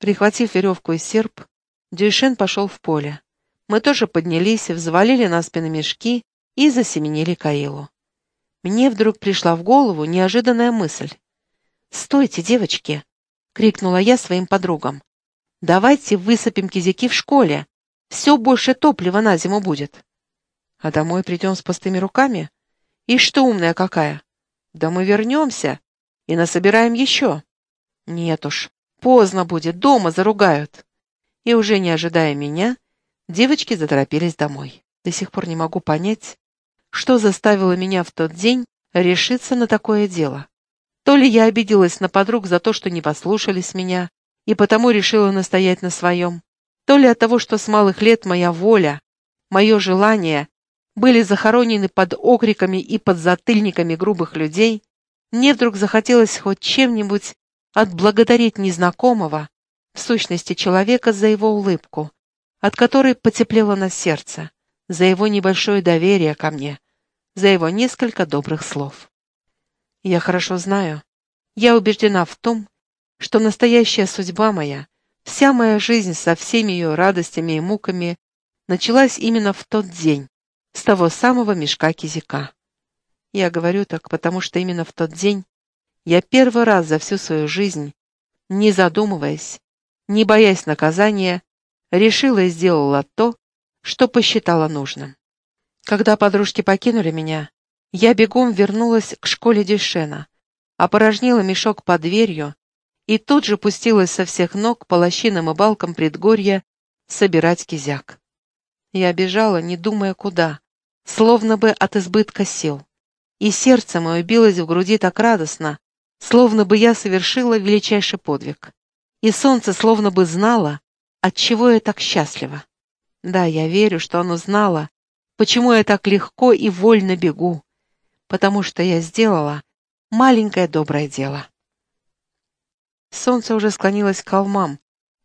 Прихватив веревку и серп, Дюйшен пошел в поле. Мы тоже поднялись, взвалили на спины мешки и засеменили Каилу. Мне вдруг пришла в голову неожиданная мысль. «Стойте, девочки!» — крикнула я своим подругам. «Давайте высыпем кизяки в школе. Все больше топлива на зиму будет». «А домой придем с пустыми руками? И что умная какая? Да мы вернемся и насобираем еще». «Нет уж, Поздно будет, дома заругают. И уже не ожидая меня, девочки заторопились домой. До сих пор не могу понять, что заставило меня в тот день решиться на такое дело. То ли я обиделась на подруг за то, что не послушались меня, и потому решила настоять на своем, то ли от того, что с малых лет моя воля, мое желание были захоронены под окриками и под затыльниками грубых людей, мне вдруг захотелось хоть чем-нибудь отблагодарить незнакомого, в сущности человека, за его улыбку, от которой потеплело на сердце, за его небольшое доверие ко мне, за его несколько добрых слов. Я хорошо знаю, я убеждена в том, что настоящая судьба моя, вся моя жизнь со всеми ее радостями и муками началась именно в тот день, с того самого мешка кизика. Я говорю так, потому что именно в тот день я первый раз за всю свою жизнь, не задумываясь, не боясь наказания, решила и сделала то, что посчитала нужным. Когда подружки покинули меня, я бегом вернулась к школе Дюшена, опорожнила мешок под дверью и тут же пустилась со всех ног по лощинам и балкам предгорья собирать кизяк. Я бежала, не думая куда, словно бы от избытка сил, и сердце мое билось в груди так радостно, словно бы я совершила величайший подвиг. И солнце словно бы знало, от чего я так счастлива. Да, я верю, что оно знало, почему я так легко и вольно бегу, потому что я сделала маленькое доброе дело. Солнце уже склонилось к холмам,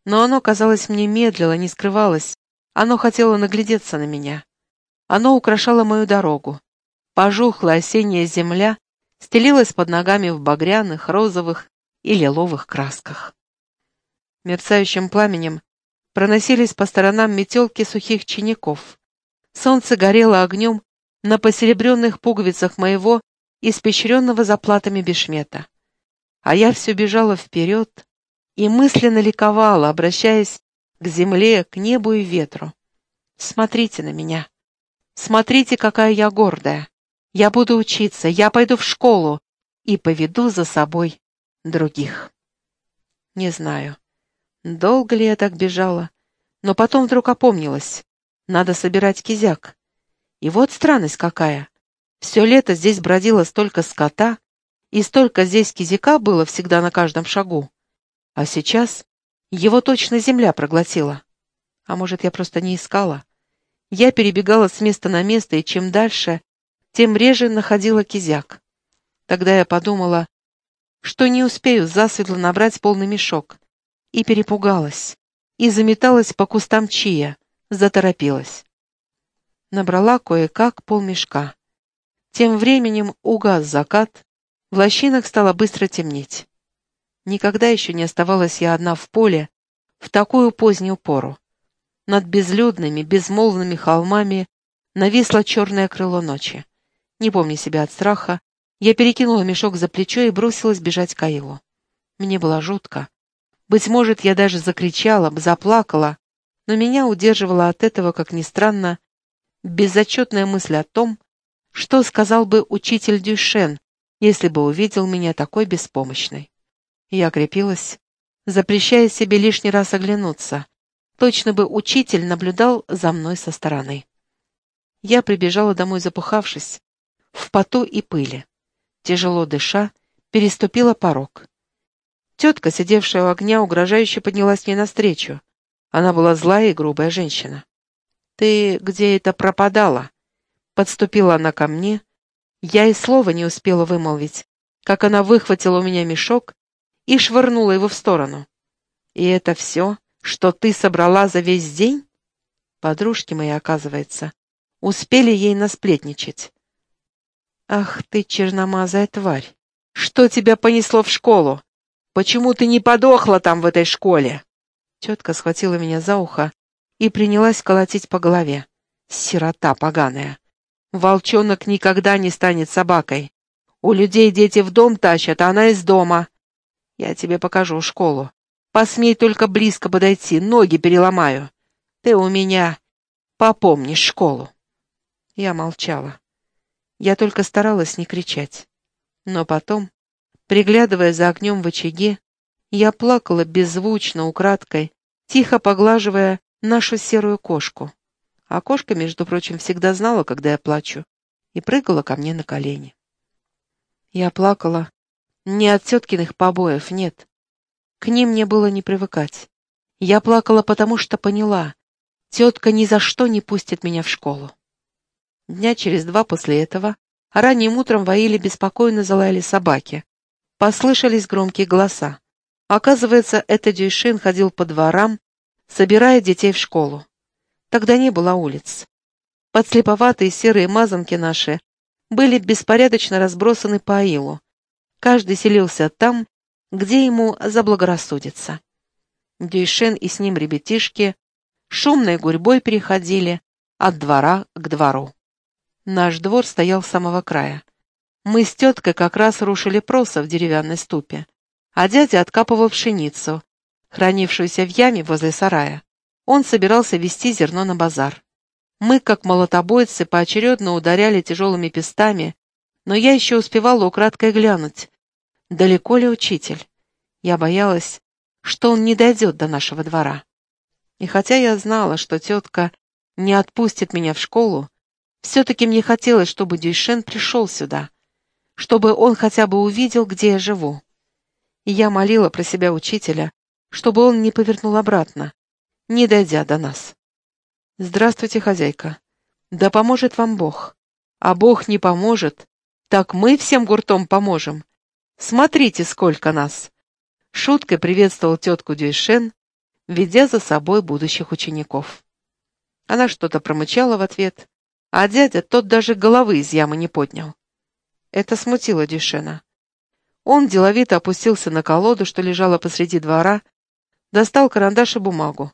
но оно, казалось, мне медлило, не скрывалось. Оно хотело наглядеться на меня. Оно украшало мою дорогу. Пожухлая осенняя земля стелилась под ногами в багряных, розовых и лиловых красках. Мерцающим пламенем проносились по сторонам метелки сухих чиняков. Солнце горело огнем на посеребренных пуговицах моего, испещренного заплатами бешмета. А я все бежала вперед и мысленно ликовала, обращаясь к земле, к небу и ветру. Смотрите на меня. Смотрите, какая я гордая. Я буду учиться, я пойду в школу и поведу за собой других. Не знаю, долго ли я так бежала, но потом вдруг опомнилась. Надо собирать кизяк. И вот странность какая. Все лето здесь бродило столько скота, и столько здесь кизяка было всегда на каждом шагу. А сейчас его точно земля проглотила. А может, я просто не искала? Я перебегала с места на место, и чем дальше, тем реже находила кизяк. Тогда я подумала, что не успею засветло набрать полный мешок, и перепугалась, и заметалась по кустам чия, заторопилась. Набрала кое-как полмешка. Тем временем угас закат, в лощинах стало быстро темнеть. Никогда еще не оставалась я одна в поле в такую позднюю пору. Над безлюдными, безмолвными холмами нависло черное крыло ночи. Не помня себя от страха, я перекинула мешок за плечо и бросилась бежать к Аилу. Мне было жутко. Быть может, я даже закричала, заплакала, но меня удерживала от этого, как ни странно, безотчетная мысль о том, что сказал бы учитель Дюшен, если бы увидел меня такой беспомощной. Я крепилась, запрещая себе лишний раз оглянуться. Точно бы учитель наблюдал за мной со стороны. Я прибежала домой запыхавшись, в поту и пыли. Тяжело дыша, переступила порог. Тетка, сидевшая у огня, угрожающе поднялась мне навстречу. Она была злая и грубая женщина. «Ты где это пропадала?» Подступила она ко мне. Я и слова не успела вымолвить, как она выхватила у меня мешок и швырнула его в сторону. «И это все, что ты собрала за весь день?» Подружки мои, оказывается, успели ей насплетничать. «Ах ты, черномазая тварь! Что тебя понесло в школу? Почему ты не подохла там в этой школе?» Тетка схватила меня за ухо и принялась колотить по голове. Сирота поганая. Волчонок никогда не станет собакой. У людей дети в дом тащат, а она из дома. Я тебе покажу школу. Посмей только близко подойти, ноги переломаю. Ты у меня попомнишь школу. Я молчала. Я только старалась не кричать. Но потом, приглядывая за огнем в очаге, я плакала беззвучно, украдкой, тихо поглаживая нашу серую кошку. А кошка, между прочим, всегда знала, когда я плачу, и прыгала ко мне на колени. Я плакала не от теткиных побоев, нет. К ним мне было не привыкать. Я плакала, потому что поняла, тетка ни за что не пустит меня в школу. Дня через два после этого ранним утром воили беспокойно залаяли собаки. Послышались громкие голоса. Оказывается, это Дюйшин ходил по дворам, собирая детей в школу. Тогда не было улиц. Подслеповатые серые мазанки наши были беспорядочно разбросаны по аилу. Каждый селился там, где ему заблагорассудится. Дюйшен и с ним ребятишки шумной гурьбой переходили от двора к двору. Наш двор стоял с самого края. Мы с теткой как раз рушили проса в деревянной ступе, а дядя откапывал пшеницу, хранившуюся в яме возле сарая. Он собирался везти зерно на базар. Мы, как молотобойцы, поочередно ударяли тяжелыми пестами, но я еще успевала украдкой глянуть. Далеко ли учитель? Я боялась, что он не дойдет до нашего двора. И хотя я знала, что тетка не отпустит меня в школу, все-таки мне хотелось, чтобы Дюйшен пришел сюда, чтобы он хотя бы увидел, где я живу. И я молила про себя учителя, чтобы он не повернул обратно, не дойдя до нас. «Здравствуйте, хозяйка. Да поможет вам Бог. А Бог не поможет, так мы всем гуртом поможем. Смотрите, сколько нас!» Шуткой приветствовал тетку Дюйшен, ведя за собой будущих учеников. Она что-то промычала в ответ, а дядя тот даже головы из ямы не поднял. Это смутило Дюйшена. Он деловито опустился на колоду, что лежала посреди двора, достал карандаш и бумагу.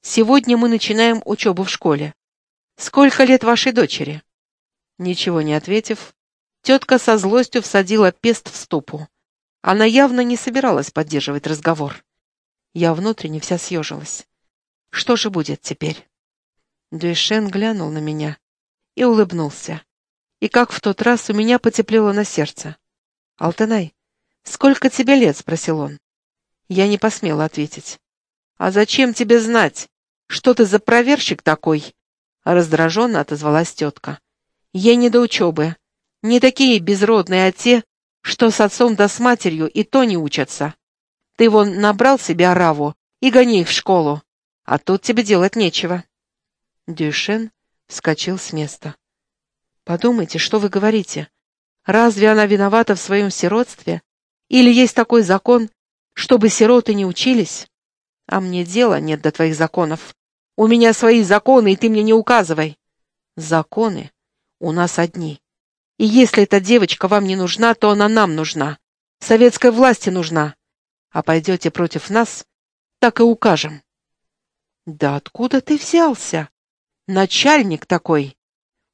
Сегодня мы начинаем учебу в школе. Сколько лет вашей дочери?» Ничего не ответив, тетка со злостью всадила пест в ступу. Она явно не собиралась поддерживать разговор. Я внутренне вся съежилась. Что же будет теперь? Дуэшен глянул на меня и улыбнулся. И как в тот раз у меня потеплело на сердце. «Алтынай, сколько тебе лет?» — спросил он. Я не посмела ответить. «А зачем тебе знать? «Что ты за проверщик такой?» Раздраженно отозвалась тетка. «Я не до учебы. Не такие безродные, а те, что с отцом да с матерью и то не учатся. Ты вон набрал себе ораву и гони их в школу, а тут тебе делать нечего». Дюшен вскочил с места. «Подумайте, что вы говорите. Разве она виновата в своем сиротстве? Или есть такой закон, чтобы сироты не учились? А мне дела нет до твоих законов. У меня свои законы, и ты мне не указывай. Законы у нас одни. И если эта девочка вам не нужна, то она нам нужна. Советской власти нужна. А пойдете против нас, так и укажем. Да откуда ты взялся? Начальник такой.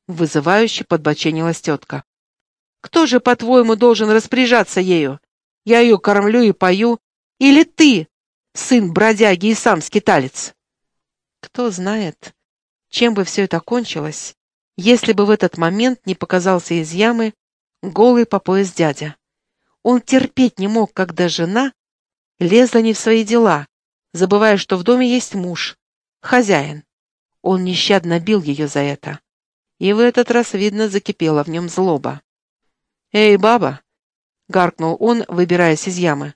Вызывающе подбоченилась тетка. Кто же, по-твоему, должен распоряжаться ею? Я ее кормлю и пою. Или ты, сын бродяги и сам скиталец? Кто знает, чем бы все это кончилось, если бы в этот момент не показался из ямы голый по пояс дядя. Он терпеть не мог, когда жена лезла не в свои дела, забывая, что в доме есть муж, хозяин. Он нещадно бил ее за это. И в этот раз, видно, закипела в нем злоба. «Эй, баба!» — гаркнул он, выбираясь из ямы.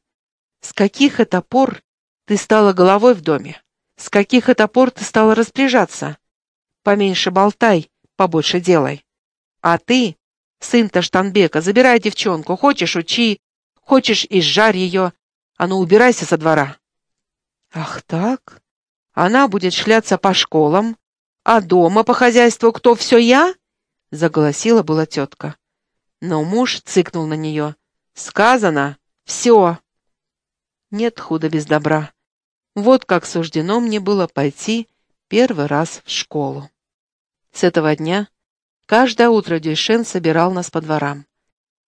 «С каких это пор ты стала головой в доме?» С каких это пор ты стала распоряжаться? Поменьше болтай, побольше делай. А ты, сын Таштанбека, забирай девчонку, хочешь учи, хочешь изжарь ее, а ну убирайся со двора. Ах так? Она будет шляться по школам, а дома по хозяйству кто все я? Заголосила была тетка. Но муж цыкнул на нее. Сказано, все. Нет худа без добра. Вот как суждено мне было пойти первый раз в школу. С этого дня каждое утро Дюйшен собирал нас по дворам.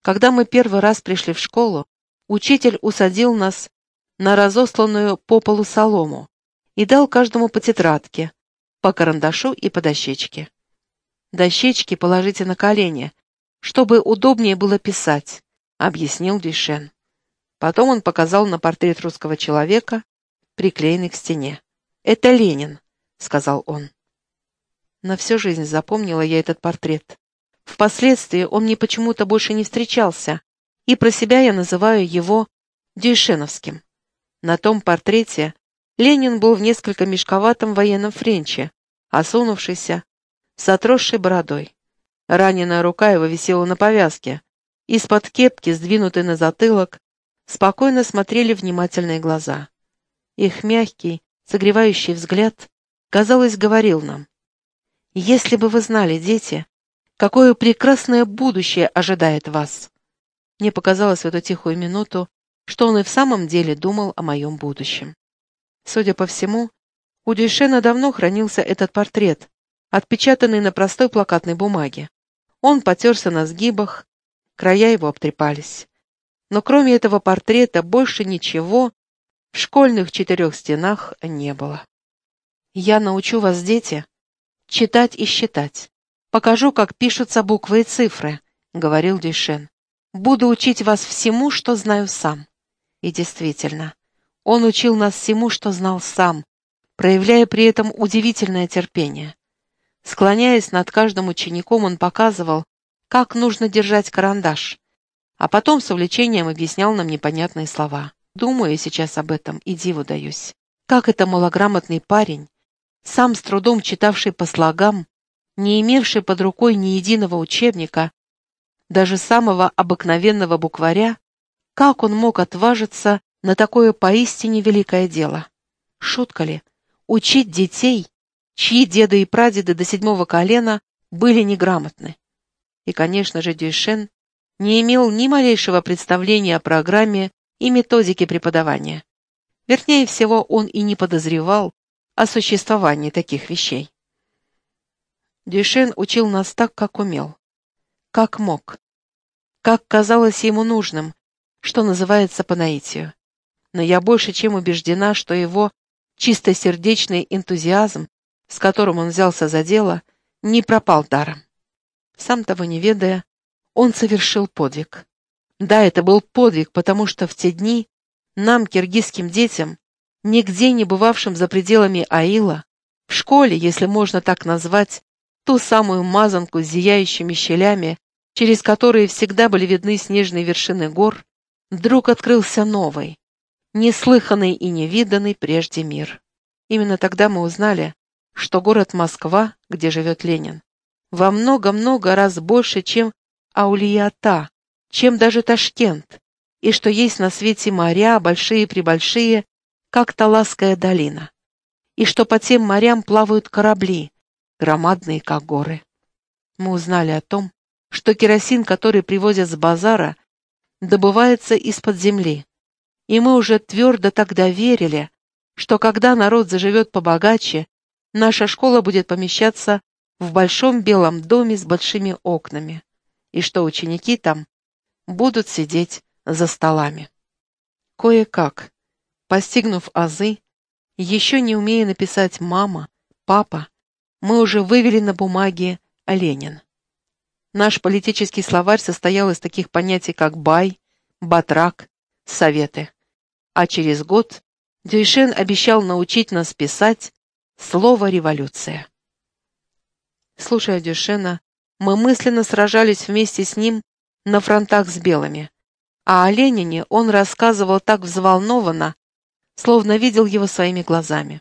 Когда мы первый раз пришли в школу, учитель усадил нас на разосланную по полу солому и дал каждому по тетрадке, по карандашу и по дощечке. Дощечки положите на колени, чтобы удобнее было писать, объяснил Дюйшен. Потом он показал на портрет русского человека, приклеенный к стене. «Это Ленин», — сказал он. На всю жизнь запомнила я этот портрет. Впоследствии он мне почему-то больше не встречался, и про себя я называю его Дюйшеновским. На том портрете Ленин был в несколько мешковатом военном френче, осунувшийся, с отросшей бородой. Раненая рука его висела на повязке. Из-под кепки, сдвинутой на затылок, спокойно смотрели внимательные глаза. Их мягкий, согревающий взгляд, казалось, говорил нам, «Если бы вы знали, дети, какое прекрасное будущее ожидает вас!» Мне показалось в эту тихую минуту, что он и в самом деле думал о моем будущем. Судя по всему, у Дюйшена давно хранился этот портрет, отпечатанный на простой плакатной бумаге. Он потерся на сгибах, края его обтрепались. Но кроме этого портрета больше ничего в школьных четырех стенах не было. «Я научу вас, дети, читать и считать. Покажу, как пишутся буквы и цифры», — говорил Дюйшен. «Буду учить вас всему, что знаю сам». И действительно, он учил нас всему, что знал сам, проявляя при этом удивительное терпение. Склоняясь над каждым учеником, он показывал, как нужно держать карандаш, а потом с увлечением объяснял нам непонятные слова. Думаю сейчас об этом и диву даюсь. Как это малограмотный парень, сам с трудом читавший по слогам, не имевший под рукой ни единого учебника, даже самого обыкновенного букваря, как он мог отважиться на такое поистине великое дело? Шутка ли? Учить детей, чьи деды и прадеды до седьмого колена были неграмотны. И, конечно же, Дюйшен не имел ни малейшего представления о программе и методике преподавания. Вернее всего, он и не подозревал о существовании таких вещей. Дюшен учил нас так, как умел, как мог, как казалось ему нужным, что называется по наитию. Но я больше чем убеждена, что его чистосердечный энтузиазм, с которым он взялся за дело, не пропал даром. Сам того не ведая, он совершил подвиг. Да, это был подвиг, потому что в те дни нам, киргизским детям, нигде не бывавшим за пределами Аила, в школе, если можно так назвать, ту самую мазанку с зияющими щелями, через которые всегда были видны снежные вершины гор, вдруг открылся новый, неслыханный и невиданный прежде мир. Именно тогда мы узнали, что город Москва, где живет Ленин, во много-много раз больше, чем Аулията, чем даже Ташкент, и что есть на свете моря, большие-пребольшие, как Таласская долина, и что по тем морям плавают корабли, громадные, как горы. Мы узнали о том, что керосин, который привозят с базара, добывается из-под земли. И мы уже твердо тогда верили, что когда народ заживет побогаче, наша школа будет помещаться в большом белом доме с большими окнами, и что ученики там будут сидеть за столами. Кое-как, постигнув азы, еще не умея написать «мама», «папа», мы уже вывели на бумаге «Ленин». Наш политический словарь состоял из таких понятий, как «бай», «батрак», «советы». А через год Дюйшен обещал научить нас писать слово «революция». Слушая Дюшена, мы мысленно сражались вместе с ним на фронтах с белыми, а о Ленине он рассказывал так взволнованно, словно видел его своими глазами.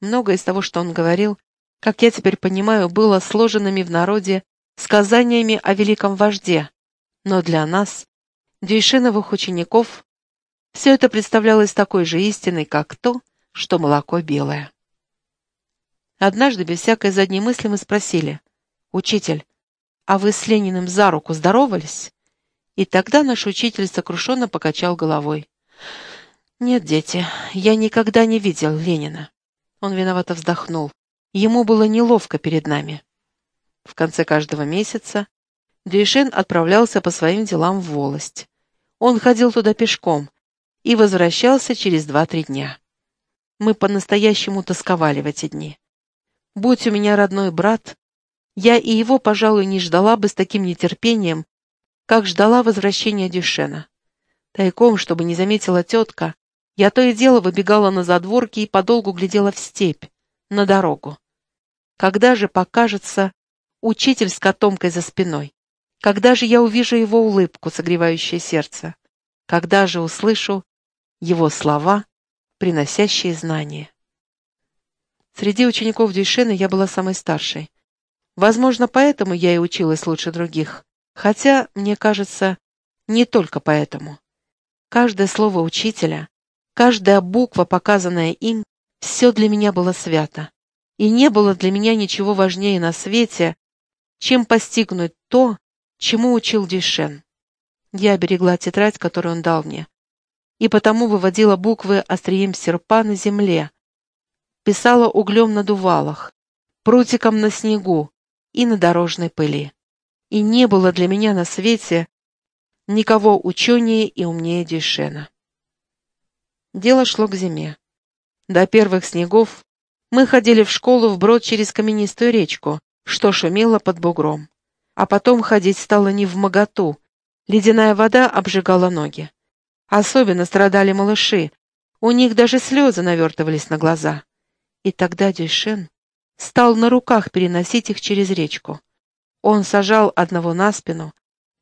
Многое из того, что он говорил, как я теперь понимаю, было сложенными в народе сказаниями о великом вожде, но для нас, Дюйшиновых учеников, все это представлялось такой же истиной, как то, что молоко белое. Однажды, без всякой задней мысли, мы спросили, «Учитель, а вы с Лениным за руку здоровались?» И тогда наш учитель сокрушенно покачал головой. Нет, дети, я никогда не видел Ленина. Он виновато вздохнул. Ему было неловко перед нами. В конце каждого месяца Дюйшен отправлялся по своим делам в волость. Он ходил туда пешком и возвращался через два-три дня. Мы по-настоящему тосковали в эти дни. Будь у меня родной брат, я и его, пожалуй, не ждала бы с таким нетерпением, как ждала возвращения Дюшена. Тайком, чтобы не заметила тетка, я то и дело выбегала на задворки и подолгу глядела в степь, на дорогу. Когда же покажется учитель с котомкой за спиной? Когда же я увижу его улыбку, согревающее сердце? Когда же услышу его слова, приносящие знания? Среди учеников Дюйшена я была самой старшей. Возможно, поэтому я и училась лучше других. Хотя, мне кажется, не только поэтому. Каждое слово учителя, Каждая буква, показанная им, все для меня было свято. И не было для меня ничего важнее на свете, чем постигнуть то, чему учил Дюшен. Я берегла тетрадь, которую он дал мне, и потому выводила буквы острием серпа на земле, писала углем на дувалах, прутиком на снегу и на дорожной пыли. И не было для меня на свете никого ученее и умнее Дюшена. Дело шло к зиме. До первых снегов мы ходили в школу вброд через каменистую речку, что шумело под бугром. А потом ходить стало не в моготу. Ледяная вода обжигала ноги. Особенно страдали малыши. У них даже слезы навертывались на глаза. И тогда Дюйшен стал на руках переносить их через речку. Он сажал одного на спину,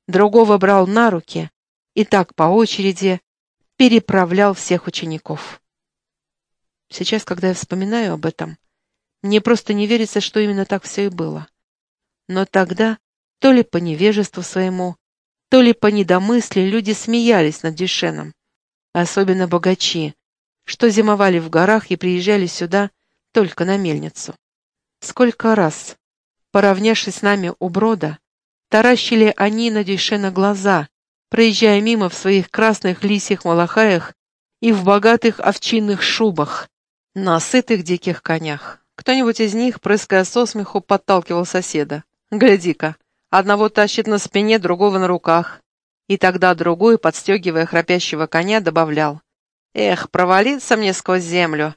другого брал на руки, и так по очереди переправлял всех учеников. Сейчас, когда я вспоминаю об этом, мне просто не верится, что именно так все и было. Но тогда, то ли по невежеству своему, то ли по недомыслию, люди смеялись над Дюшеном, особенно богачи, что зимовали в горах и приезжали сюда только на мельницу. Сколько раз, поравнявшись с нами у брода, таращили они на Дюшена глаза, проезжая мимо в своих красных лисьих малахаях и в богатых овчинных шубах, на сытых диких конях. Кто-нибудь из них, прыская со смеху, подталкивал соседа. «Гляди-ка, одного тащит на спине, другого на руках». И тогда другой, подстегивая храпящего коня, добавлял. «Эх, провалиться мне сквозь землю.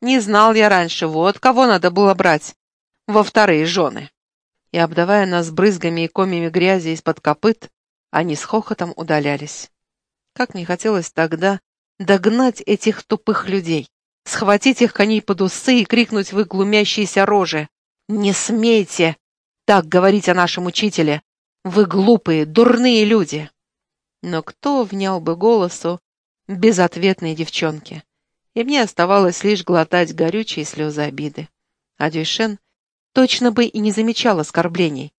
Не знал я раньше, вот кого надо было брать во вторые жены». И, обдавая нас брызгами и комьями грязи из-под копыт, они с хохотом удалялись. Как мне хотелось тогда догнать этих тупых людей, схватить их коней под усы и крикнуть в их глумящиеся рожи. «Не смейте так говорить о нашем учителе! Вы глупые, дурные люди!» Но кто внял бы голосу безответной девчонки? И мне оставалось лишь глотать горючие слезы обиды. А Дюйшен точно бы и не замечал оскорблений.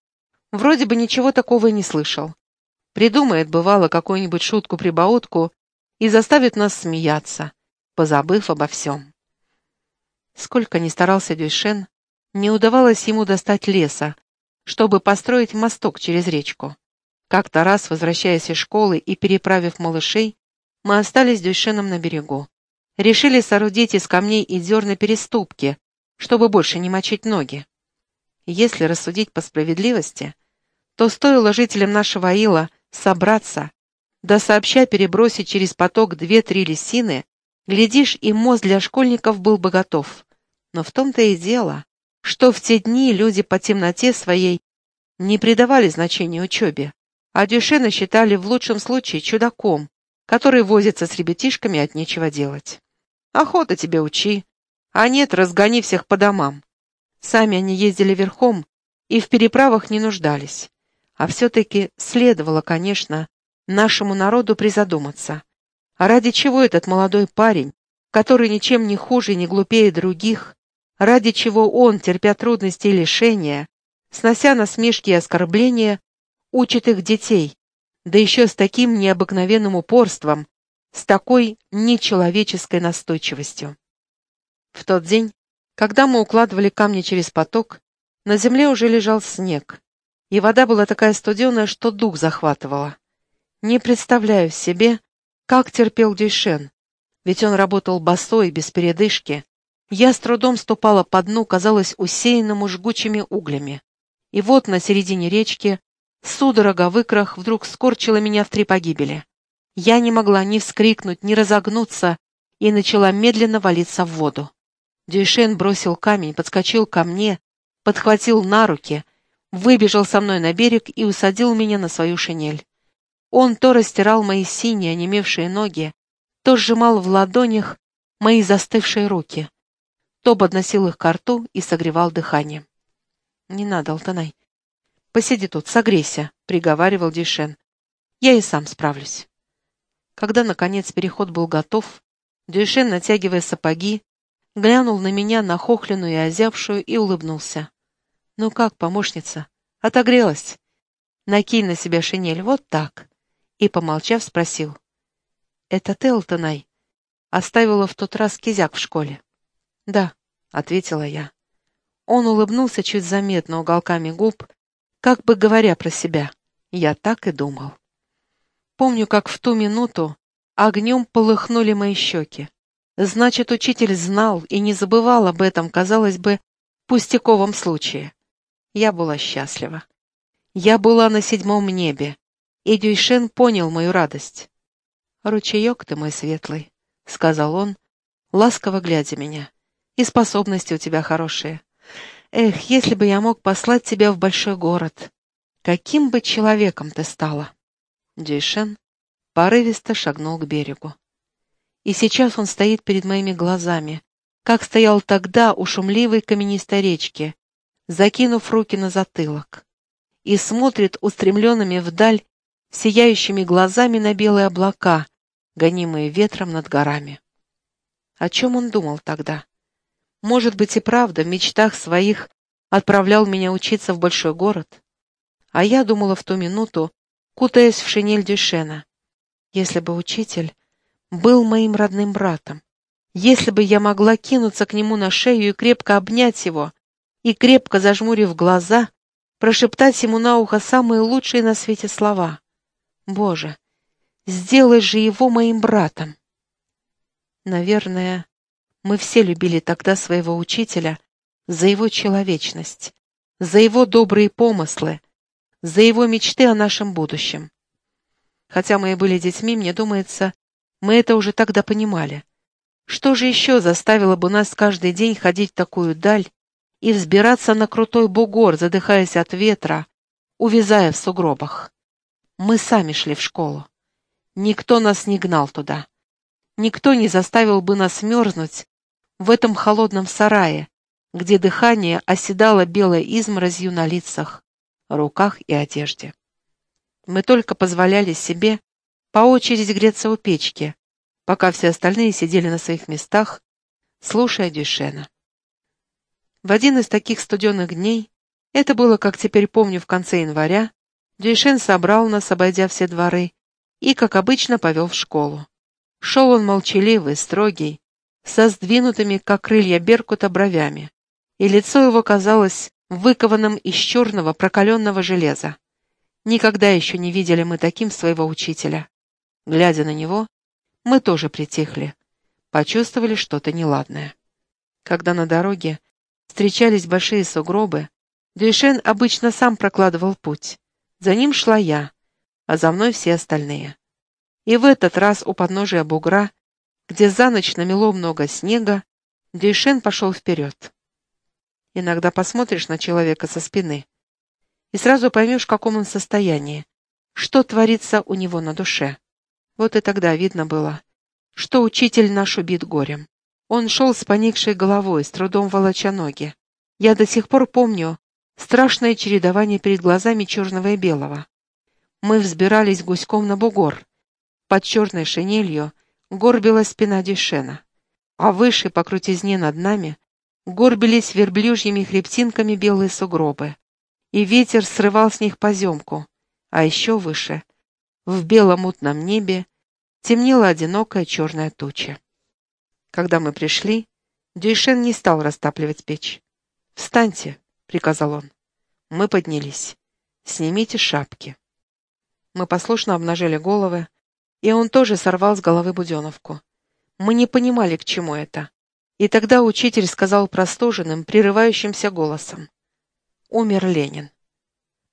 Вроде бы ничего такого и не слышал. Придумает, бывало, какую-нибудь шутку-прибаутку и заставит нас смеяться, позабыв обо всем. Сколько ни старался Дюйшен, не удавалось ему достать леса, чтобы построить мосток через речку. Как-то раз, возвращаясь из школы и переправив малышей, мы остались с Дюйшеном на берегу. Решили соорудить из камней и дерна переступки, чтобы больше не мочить ноги. Если рассудить по справедливости, то стоило жителям нашего аила собраться, да сообща перебросить через поток две-три лисины, глядишь, и мост для школьников был бы готов. Но в том-то и дело, что в те дни люди по темноте своей не придавали значения учебе, а Дюшена считали в лучшем случае чудаком, который возится с ребятишками от нечего делать. Охота тебе учи, а нет, разгони всех по домам. Сами они ездили верхом и в переправах не нуждались. А все-таки следовало, конечно, нашему народу призадуматься. А ради чего этот молодой парень, который ничем не хуже и не глупее других, ради чего он, терпя трудности и лишения, снося насмешки и оскорбления, учит их детей, да еще с таким необыкновенным упорством, с такой нечеловеческой настойчивостью. В тот день, когда мы укладывали камни через поток, на земле уже лежал снег, и вода была такая студеная, что дух захватывала. Не представляю себе, как терпел Дюйшен, ведь он работал босой, без передышки. Я с трудом ступала по дну, казалось, усеянному жгучими углями. И вот на середине речки судорога в икрах вдруг скорчила меня в три погибели. Я не могла ни вскрикнуть, ни разогнуться, и начала медленно валиться в воду. Дюйшен бросил камень, подскочил ко мне, подхватил на руки, выбежал со мной на берег и усадил меня на свою шинель. Он то растирал мои синие, онемевшие ноги, то сжимал в ладонях мои застывшие руки, то подносил их к рту и согревал дыхание. «Не надо, Алтанай. Посиди тут, согрейся», — приговаривал Дишен. «Я и сам справлюсь». Когда, наконец, переход был готов, Дюшен, натягивая сапоги, глянул на меня, нахохленную и озябшую, и улыбнулся. «Ну как, помощница? Отогрелась? Накинь на себя шинель, вот так и, помолчав, спросил. «Это ты, Алтанай, оставила в тот раз кизяк в школе?» «Да», — ответила я. Он улыбнулся чуть заметно уголками губ, как бы говоря про себя. Я так и думал. Помню, как в ту минуту огнем полыхнули мои щеки. Значит, учитель знал и не забывал об этом, казалось бы, пустяковом случае. Я была счастлива. Я была на седьмом небе, и Дюйшен понял мою радость. «Ручеек ты мой светлый», — сказал он, ласково глядя меня. «И способности у тебя хорошие. Эх, если бы я мог послать тебя в большой город, каким бы человеком ты стала?» Дюйшен порывисто шагнул к берегу. И сейчас он стоит перед моими глазами, как стоял тогда у шумливой каменистой речки, закинув руки на затылок, и смотрит устремленными вдаль сияющими глазами на белые облака, гонимые ветром над горами. О чем он думал тогда? Может быть и правда в мечтах своих отправлял меня учиться в большой город? А я думала в ту минуту, кутаясь в шинель Дюшена, если бы учитель был моим родным братом, если бы я могла кинуться к нему на шею и крепко обнять его, и, крепко зажмурив глаза, прошептать ему на ухо самые лучшие на свете слова. Боже, сделай же его моим братом. Наверное, мы все любили тогда своего учителя за его человечность, за его добрые помыслы, за его мечты о нашем будущем. Хотя мы и были детьми, мне думается, мы это уже тогда понимали. Что же еще заставило бы нас каждый день ходить в такую даль и взбираться на крутой бугор, задыхаясь от ветра, увязая в сугробах? Мы сами шли в школу. Никто нас не гнал туда. Никто не заставил бы нас мерзнуть в этом холодном сарае, где дыхание оседало белой изморозью на лицах, руках и одежде. Мы только позволяли себе по очереди греться у печки, пока все остальные сидели на своих местах, слушая Дюшена. В один из таких студенных дней, это было, как теперь помню, в конце января, Дюйшен собрал нас, обойдя все дворы, и, как обычно, повел в школу. Шел он молчаливый, строгий, со сдвинутыми, как крылья беркута, бровями, и лицо его казалось выкованным из черного прокаленного железа. Никогда еще не видели мы таким своего учителя. Глядя на него, мы тоже притихли, почувствовали что-то неладное. Когда на дороге встречались большие сугробы, Дюйшен обычно сам прокладывал путь. За ним шла я, а за мной все остальные. И в этот раз у подножия бугра, где за ночь намело много снега, Дюйшен пошел вперед. Иногда посмотришь на человека со спины и сразу поймешь, в каком он состоянии, что творится у него на душе. Вот и тогда видно было, что учитель наш убит горем. Он шел с поникшей головой, с трудом волоча ноги. Я до сих пор помню, Страшное чередование перед глазами черного и белого. Мы взбирались гуськом на бугор. Под черной шинелью горбила спина Дюшена, а выше, по крутизне над нами, горбились верблюжьими хребтинками белые сугробы, и ветер срывал с них поземку, а еще выше, в белом мутном небе, темнела одинокая черная туча. Когда мы пришли, Дюйшен не стал растапливать печь. «Встаньте!» приказал он. Мы поднялись. «Снимите шапки». Мы послушно обнажили головы, и он тоже сорвал с головы буденовку. Мы не понимали, к чему это. И тогда учитель сказал простуженным, прерывающимся голосом. Умер Ленин.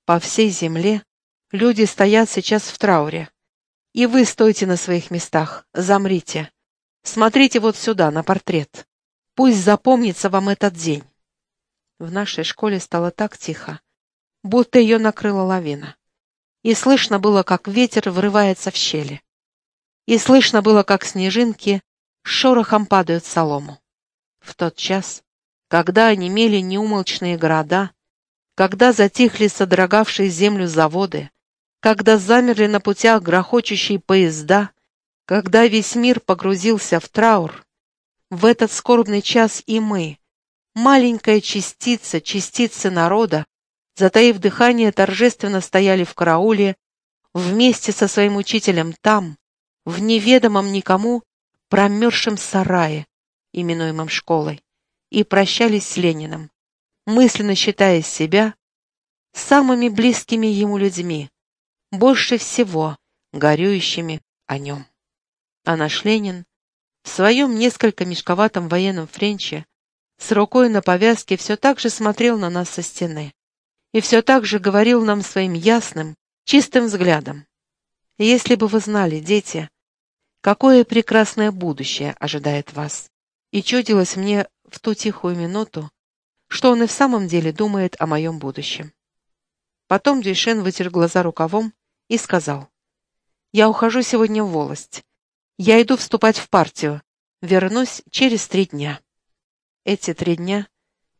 По всей земле люди стоят сейчас в трауре. И вы стойте на своих местах, замрите. Смотрите вот сюда, на портрет. Пусть запомнится вам этот день. В нашей школе стало так тихо, будто ее накрыла лавина. И слышно было, как ветер врывается в щели. И слышно было, как снежинки шорохом падают солому. В тот час, когда онемели неумолчные города, когда затихли содрогавшие землю заводы, когда замерли на путях грохочущие поезда, когда весь мир погрузился в траур, в этот скорбный час и мы, маленькая частица, частицы народа, затаив дыхание, торжественно стояли в карауле вместе со своим учителем там, в неведомом никому промерзшем сарае, именуемом школой, и прощались с Лениным, мысленно считая себя самыми близкими ему людьми, больше всего горюющими о нем. А наш Ленин в своем несколько мешковатом военном френче с рукой на повязке все так же смотрел на нас со стены и все так же говорил нам своим ясным, чистым взглядом. Если бы вы знали, дети, какое прекрасное будущее ожидает вас. И чудилось мне в ту тихую минуту, что он и в самом деле думает о моем будущем. Потом Дюйшен вытер глаза рукавом и сказал, «Я ухожу сегодня в волость. Я иду вступать в партию. Вернусь через три дня». Эти три дня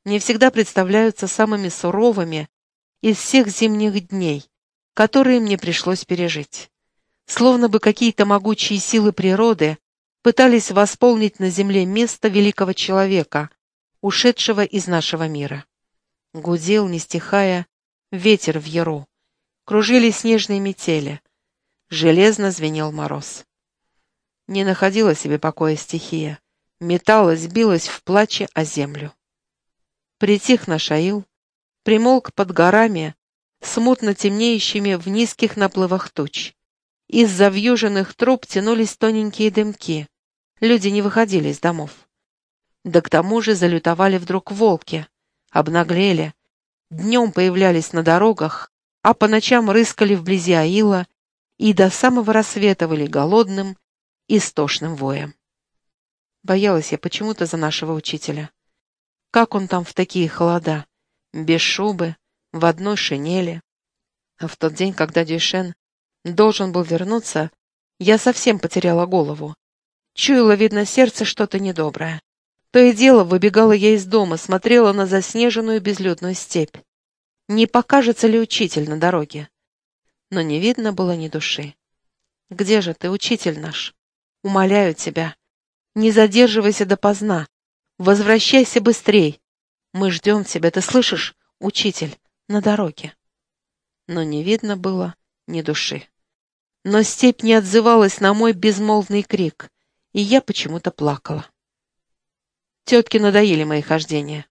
мне всегда представляются самыми суровыми из всех зимних дней, которые мне пришлось пережить. Словно бы какие-то могучие силы природы пытались восполнить на земле место великого человека, ушедшего из нашего мира. Гудел, не стихая, ветер в яру. Кружили снежные метели. Железно звенел мороз. Не находила себе покоя стихия. Металась, билась в плаче о землю. Притих Нашаил, примолк под горами, смутно темнеющими в низких наплывах туч. Из завьюженных труб тянулись тоненькие дымки. Люди не выходили из домов. Да к тому же залютовали вдруг волки, обнаглели, днем появлялись на дорогах, а по ночам рыскали вблизи Аила и до самого рассвета были голодным, истошным воем. Боялась я почему-то за нашего учителя. Как он там в такие холода? без шубы, в одной шинели. А в тот день, когда Дюшен должен был вернуться, я совсем потеряла голову. Чуяла, видно, сердце что-то недоброе. То и дело выбегала я из дома, смотрела на заснеженную безлюдную степь. Не покажется ли учитель на дороге? Но не видно было ни души. «Где же ты, учитель наш? Умоляю тебя, не задерживайся допоздна. Возвращайся быстрей. Мы ждем тебя, ты слышишь, учитель, на дороге. Но не видно было ни души. Но степь не отзывалась на мой безмолвный крик, и я почему-то плакала. Тетки надоели мои хождения.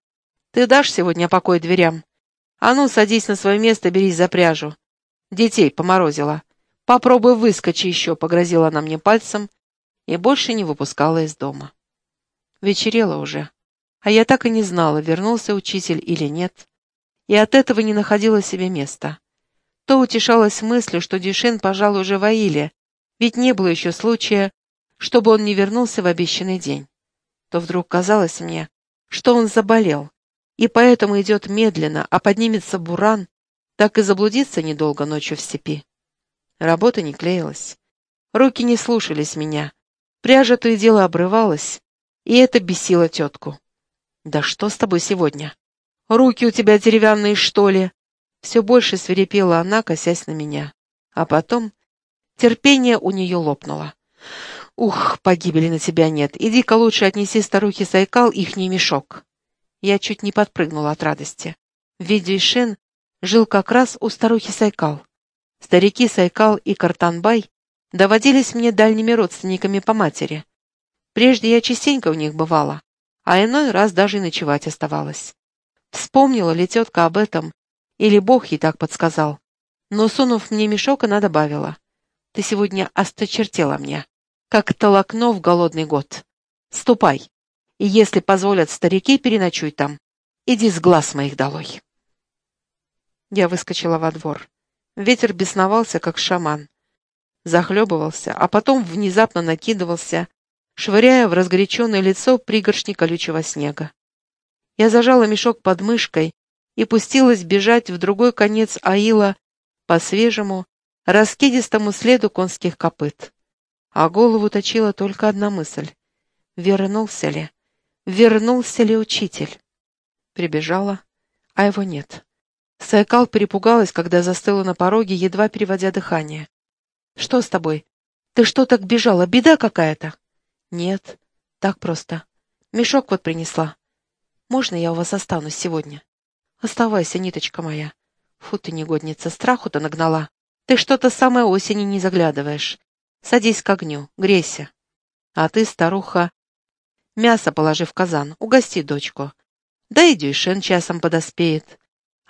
Ты дашь сегодня покой дверям? А ну, садись на свое место, берись за пряжу. Детей поморозила. Попробуй выскочи еще, погрозила она мне пальцем и больше не выпускала из дома. Вечерело уже. А я так и не знала, вернулся учитель или нет, и от этого не находила себе места. То утешалась мыслью, что Дюшен, пожалуй, уже в Аиле, ведь не было еще случая, чтобы он не вернулся в обещанный день. То вдруг казалось мне, что он заболел, и поэтому идет медленно, а поднимется буран, так и заблудиться недолго ночью в степи. Работа не клеилась. Руки не слушались меня. Пряжа то и дело обрывалась, и это бесило тетку. «Да что с тобой сегодня? Руки у тебя деревянные, что ли?» Все больше свирепела она, косясь на меня. А потом терпение у нее лопнуло. «Ух, погибели на тебя нет. Иди-ка лучше отнеси старухе Сайкал ихний мешок». Я чуть не подпрыгнула от радости. Ведь Дюйшен жил как раз у старухи Сайкал. Старики Сайкал и Картанбай доводились мне дальними родственниками по матери. Прежде я частенько у них бывала а иной раз даже и ночевать оставалось. Вспомнила ли тетка об этом, или Бог ей так подсказал. Но, сунув мне мешок, она добавила, «Ты сегодня осточертела мне. как толокно в голодный год. Ступай, и если позволят старики, переночуй там. Иди с глаз моих долой. Я выскочила во двор. Ветер бесновался, как шаман. Захлебывался, а потом внезапно накидывался, швыряя в разгоряченное лицо пригоршни колючего снега. Я зажала мешок под мышкой и пустилась бежать в другой конец аила по свежему, раскидистому следу конских копыт. А голову точила только одна мысль. Вернулся ли? Вернулся ли учитель? Прибежала, а его нет. Сайкал перепугалась, когда застыла на пороге, едва переводя дыхание. «Что с тобой? Ты что так бежала? Беда какая-то?» «Нет, так просто. Мешок вот принесла. Можно я у вас останусь сегодня?» «Оставайся, ниточка моя». «Фу ты, негодница, страху-то нагнала. Ты что-то самой осени не заглядываешь. Садись к огню, грейся. А ты, старуха, мясо положи в казан, угости дочку. Да и Дюйшен часом подоспеет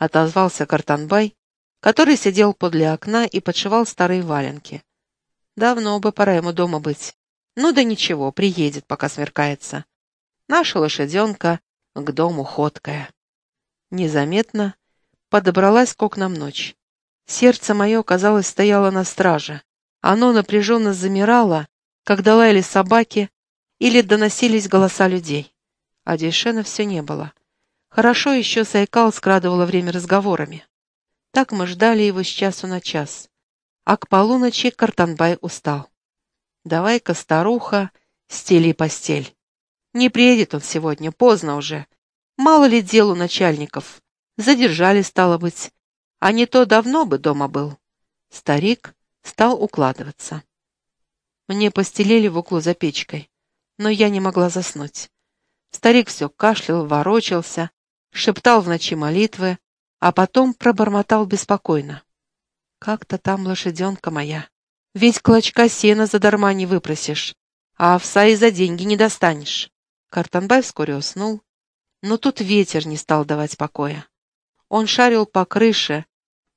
отозвался Картанбай, который сидел подле окна и подшивал старые валенки. Давно бы пора ему дома быть. Ну да ничего, приедет, пока смеркается. Наша лошаденка к дому ходкая. Незаметно подобралась к окнам ночь. Сердце мое, казалось, стояло на страже. Оно напряженно замирало, когда лаяли собаки или доносились голоса людей. А Дейшена все не было. Хорошо еще Сайкал скрадывала время разговорами. Так мы ждали его с часу на час. А к полуночи Картанбай устал. «Давай-ка, старуха, стели постель. Не приедет он сегодня, поздно уже. Мало ли дел у начальников. Задержали, стало быть. А не то давно бы дома был». Старик стал укладываться. Мне постелили в углу за печкой, но я не могла заснуть. Старик все кашлял, ворочался, шептал в ночи молитвы, а потом пробормотал беспокойно. «Как-то там лошаденка моя. Ведь клочка сена задарма не выпросишь, а овса и за деньги не достанешь». Картанбай вскоре уснул, но тут ветер не стал давать покоя. Он шарил по крыше,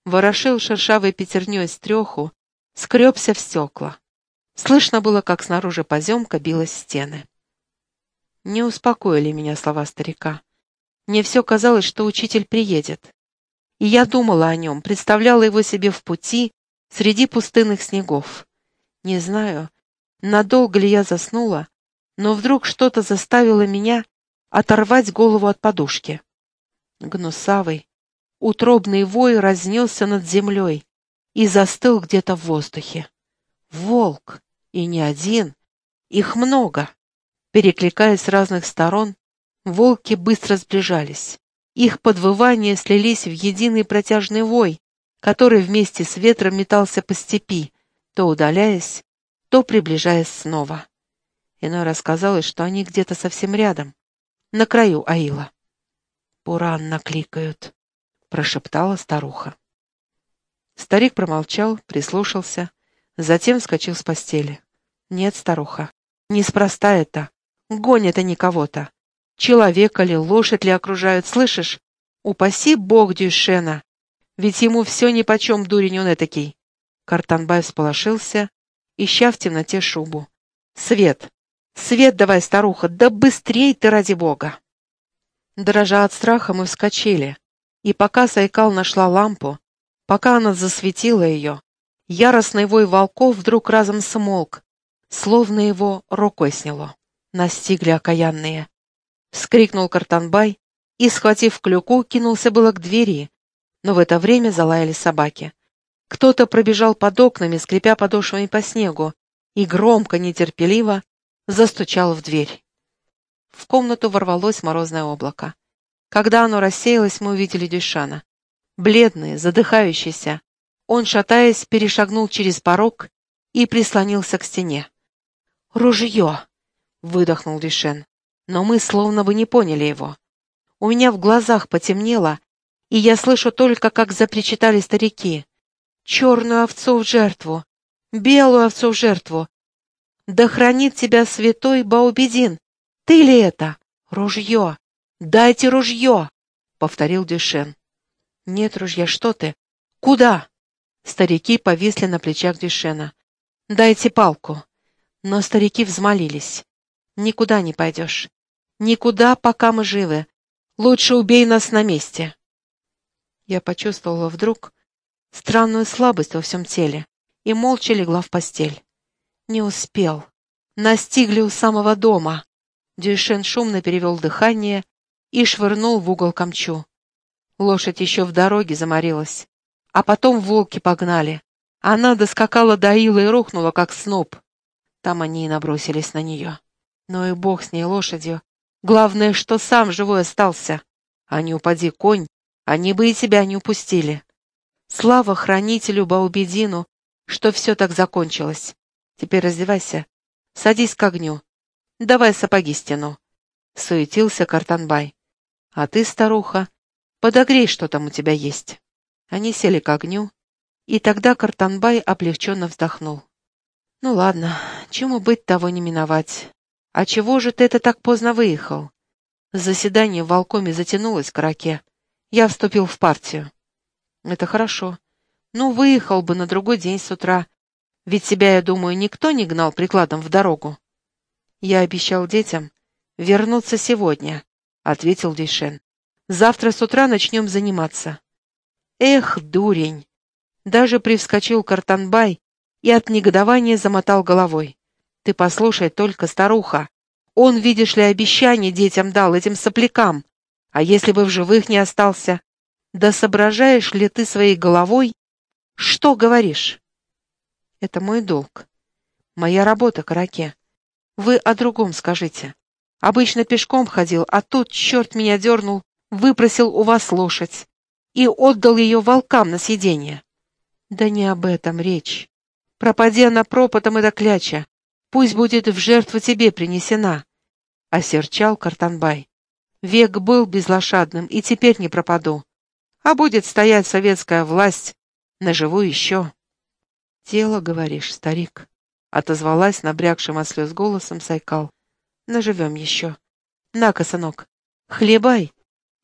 ворошил шершавой пятерней стреху, скребся в стекла. Слышно было, как снаружи поземка билась стены. Не успокоили меня слова старика. Мне все казалось, что учитель приедет. И я думала о нем, представляла его себе в пути среди пустынных снегов. Не знаю, надолго ли я заснула, но вдруг что-то заставило меня оторвать голову от подушки. Гнусавый, утробный вой разнесся над землей и застыл где-то в воздухе. Волк, и не один, их много. Перекликаясь с разных сторон, Волки быстро сближались. Их подвывания слились в единый протяжный вой, который вместе с ветром метался по степи, то удаляясь, то приближаясь снова. Иной раз что они где-то совсем рядом, на краю Аила. «Пуран накликают», — прошептала старуха. Старик промолчал, прислушался, затем вскочил с постели. «Нет, старуха, неспроста это. Гонят они кого-то. Человека ли, лошадь ли окружают, слышишь? Упаси бог Дюшена, ведь ему все нипочем дурень он этакий. Картанбай всполошился, ища в темноте шубу. «Свет! Свет давай, старуха! Да быстрей ты, ради бога!» Дрожа от страха, мы вскочили, и пока Сайкал нашла лампу, пока она засветила ее, яростный вой волков вдруг разом смолк, словно его рукой сняло. Настигли окаянные. Вскрикнул Картанбай и, схватив клюку, кинулся было к двери, но в это время залаяли собаки. Кто-то пробежал под окнами, скрипя подошвами по снегу, и громко, нетерпеливо застучал в дверь. В комнату ворвалось морозное облако. Когда оно рассеялось, мы увидели Дюшана. Бледный, задыхающийся, он, шатаясь, перешагнул через порог и прислонился к стене. «Ружье!» — выдохнул Дюшен но мы словно бы не поняли его. У меня в глазах потемнело, и я слышу только, как запричитали старики. «Черную овцу в жертву! Белую овцу в жертву! Да хранит тебя святой Баубедин! Ты ли это? Ружье! Дайте ружье!» — повторил Дюшен. «Нет ружья, что ты? Куда?» Старики повисли на плечах Дюшена. «Дайте палку! Но старики взмолились. «Никуда не пойдешь. Никуда, пока мы живы. Лучше убей нас на месте». Я почувствовала вдруг странную слабость во всем теле и молча легла в постель. Не успел. Настигли у самого дома. Дюйшен шумно перевел дыхание и швырнул в угол камчу. Лошадь еще в дороге заморилась. А потом волки погнали. Она доскакала до ила и рухнула, как сноп. Там они и набросились на нее. Но и бог с ней лошадью. Главное, что сам живой остался. А не упади конь, они бы и тебя не упустили. Слава хранителю Баубедину, что все так закончилось. Теперь раздевайся. Садись к огню. Давай сапоги стяну. Суетился Картанбай. А ты, старуха, подогрей, что там у тебя есть. Они сели к огню, и тогда Картанбай облегченно вздохнул. «Ну ладно, чему быть, того не миновать. А чего же ты это так поздно выехал?» Заседание в Волкоме затянулось к раке. Я вступил в партию. «Это хорошо. Ну, выехал бы на другой день с утра. Ведь себя, я думаю, никто не гнал прикладом в дорогу». «Я обещал детям вернуться сегодня», — ответил Дишен. «Завтра с утра начнем заниматься». «Эх, дурень!» Даже привскочил Картанбай и от негодования замотал головой. «Ты послушай только, старуха. Он, видишь ли, обещание детям дал этим соплякам. А если бы в живых не остался? Да соображаешь ли ты своей головой? Что говоришь?» «Это мой долг. Моя работа, Караке. Вы о другом скажите. Обычно пешком ходил, а тут, черт меня дернул, выпросил у вас лошадь и отдал ее волкам на съедение. Да не об этом речь. Пропади она пропотом и до кляча. Пусть будет в жертву тебе принесена. Осерчал Картанбай. Век был безлошадным, и теперь не пропаду. А будет стоять советская власть, наживу еще. Тело, говоришь, старик, — отозвалась набрякшим от слез голосом Сайкал. Наживем еще. На-ка, сынок, хлебай,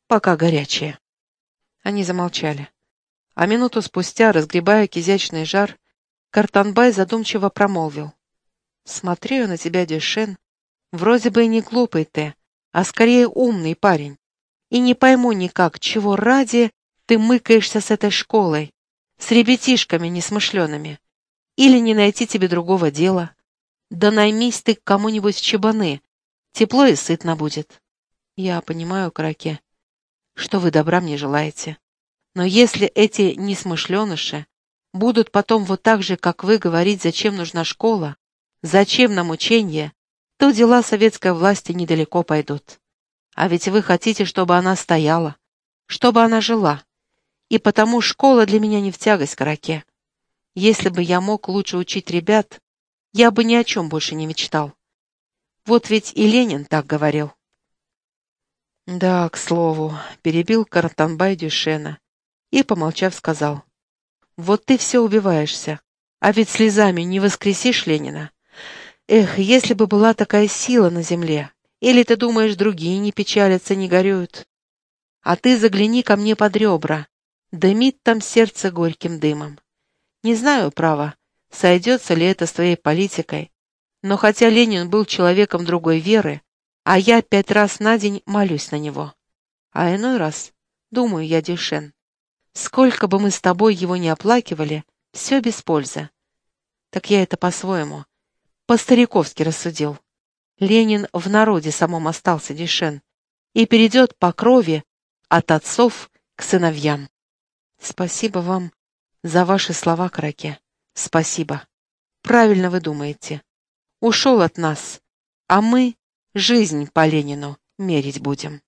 пока горячее. Они замолчали. А минуту спустя, разгребая кизячный жар, Картанбай задумчиво промолвил. «Смотрю на тебя, Дюшен. Вроде бы и не глупый ты, а скорее умный парень. И не пойму никак, чего ради ты мыкаешься с этой школой, с ребятишками несмышленными. Или не найти тебе другого дела. Да наймись ты к кому-нибудь в чебаны, тепло и сытно будет. Я понимаю, Караке, что вы добра мне желаете. Но если эти несмышленыши будут потом вот так же, как вы, говорить, зачем нужна школа, зачем нам учение, то дела советской власти недалеко пойдут. А ведь вы хотите, чтобы она стояла, чтобы она жила. И потому школа для меня не в тягость караке. Если бы я мог лучше учить ребят, я бы ни о чем больше не мечтал. Вот ведь и Ленин так говорил. «Да, к слову», — перебил Картанбай Дюшена и, помолчав, сказал. «Вот ты все убиваешься, а ведь слезами не воскресишь Ленина. Эх, если бы была такая сила на земле, или ты думаешь, другие не печалятся, не горюют? А ты загляни ко мне под ребра, дымит там сердце горьким дымом. Не знаю, право, сойдется ли это с твоей политикой, но хотя Ленин был человеком другой веры, а я пять раз на день молюсь на него. А иной раз, думаю я, Дюшен, сколько бы мы с тобой его не оплакивали, все без пользы. Так я это по-своему, по-стариковски рассудил. Ленин в народе самом остался Дюшен и перейдет по крови от отцов к сыновьям. Спасибо вам за ваши слова, Краке. Спасибо. Правильно вы думаете. Ушел от нас, а мы Жизнь по Ленину мерить будем.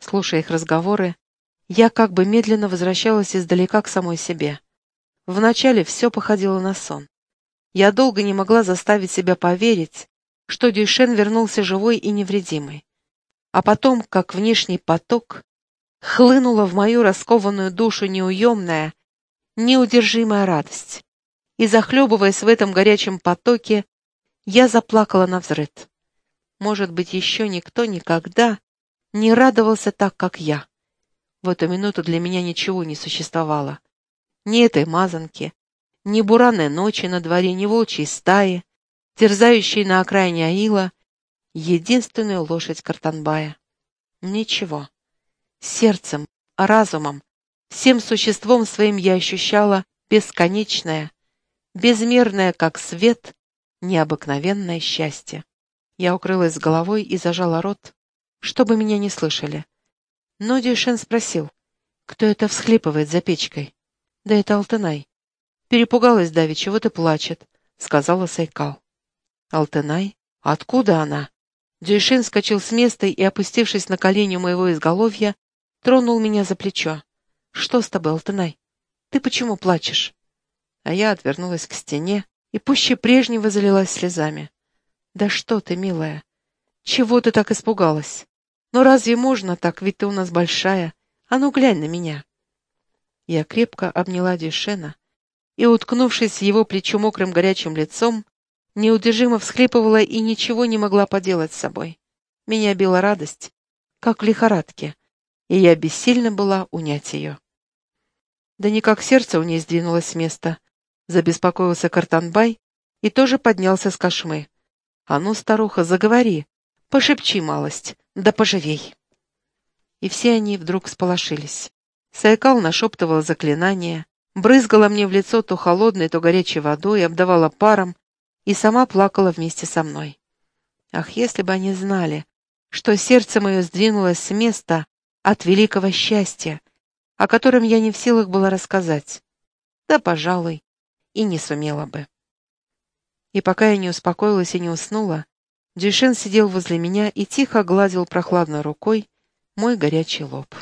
Слушая их разговоры, я как бы медленно возвращалась издалека к самой себе. Вначале все походило на сон. Я долго не могла заставить себя поверить, что Дюшен вернулся живой и невредимый. А потом, как внешний поток, хлынула в мою раскованную душу неуемная, неудержимая радость. И, захлебываясь в этом горячем потоке, я заплакала на взрыд. Может быть, еще никто никогда не радовался так, как я. В эту минуту для меня ничего не существовало. Ни этой мазанки, ни буранной ночи на дворе, ни волчьей стаи, терзающей на окраине Аила единственную лошадь Картанбая. Ничего. Сердцем, разумом, всем существом своим я ощущала бесконечное, безмерное, как свет, необыкновенное счастье. Я укрылась головой и зажала рот, чтобы меня не слышали. Но Дюшен спросил, кто это всхлипывает за печкой. Да это Алтынай. Перепугалась Давича, вот и плачет, сказала Сайкал. Алтынай? Откуда она? Дюшен скочил с места и, опустившись на колени у моего изголовья, тронул меня за плечо. «Что с тобой, Алтынай? Ты почему плачешь?» А я отвернулась к стене и пуще прежнего залилась слезами. «Да что ты, милая! Чего ты так испугалась? Ну разве можно так, ведь ты у нас большая? А ну глянь на меня!» Я крепко обняла Дюшена и, уткнувшись в его плечо мокрым горячим лицом, неудержимо всхлипывала и ничего не могла поделать с собой. Меня била радость, как в лихорадке, и я бессильно была унять ее. Да никак сердце у ней сдвинулось с места. Забеспокоился Картанбай и тоже поднялся с кошмы. «А ну, старуха, заговори, пошепчи малость, да поживей!» И все они вдруг сполошились. Сайкал нашептывал заклинания, брызгала мне в лицо то холодной, то горячей водой, обдавала паром и сама плакала вместе со мной. Ах, если бы они знали, что сердце мое сдвинулось с места от великого счастья, о котором я не в силах была рассказать. Да, пожалуй, и не сумела бы. И пока я не успокоилась и не уснула, Дюшен сидел возле меня и тихо гладил прохладной рукой мой горячий лоб.